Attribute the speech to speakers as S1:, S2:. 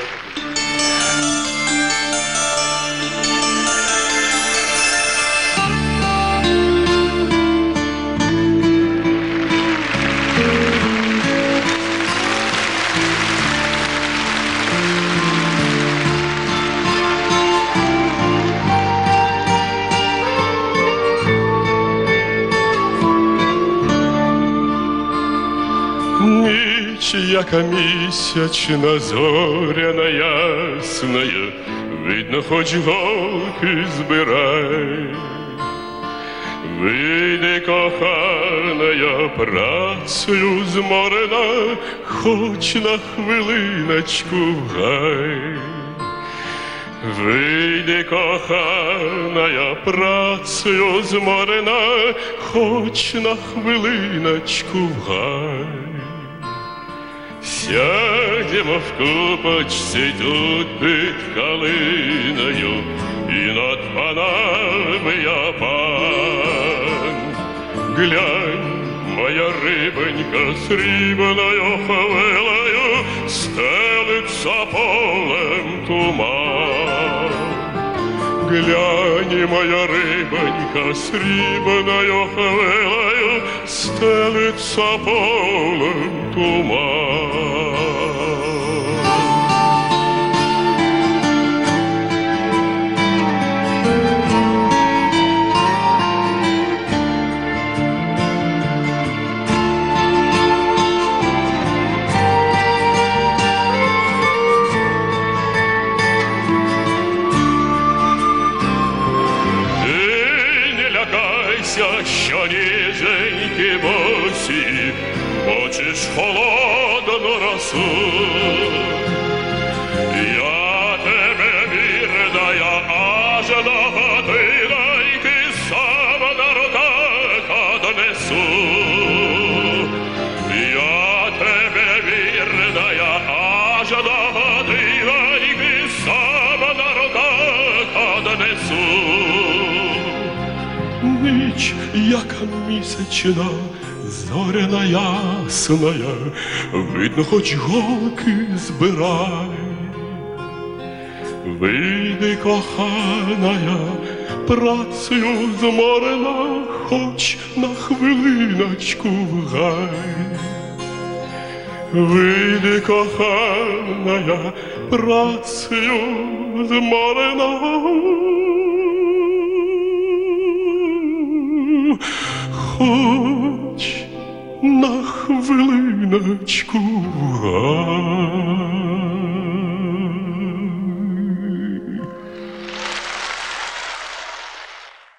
S1: Deus abençoe. Яка місячна зоряна ясная, видно, хоч голки збирай. Вийди, коханая, працею зморена, хоч на хвилиночку в гай. Вийди, коханая, працею зморена, хоч на хвилиночку в гай. Сядемо в купочці тут під калиною, і над панами я пан. Глянь, моя рибонька срібною хвилею стелиться полем туман. Глянь, моя рибонька срібною хвилею стелиться полем туман. лякайся, що ніженьки босі, Хочеш холодну росу. Я тебе вірная, аж до годинайки сам на руках однесу. vatila Ніч, яка місячна, зоряна ясная, видно, хоч голки збирай. Вийди, коханая, працею зморена, хоч на хвилиночку в гай. Вийди, коханая, працею зморена, хоч на хвилиночку в гай.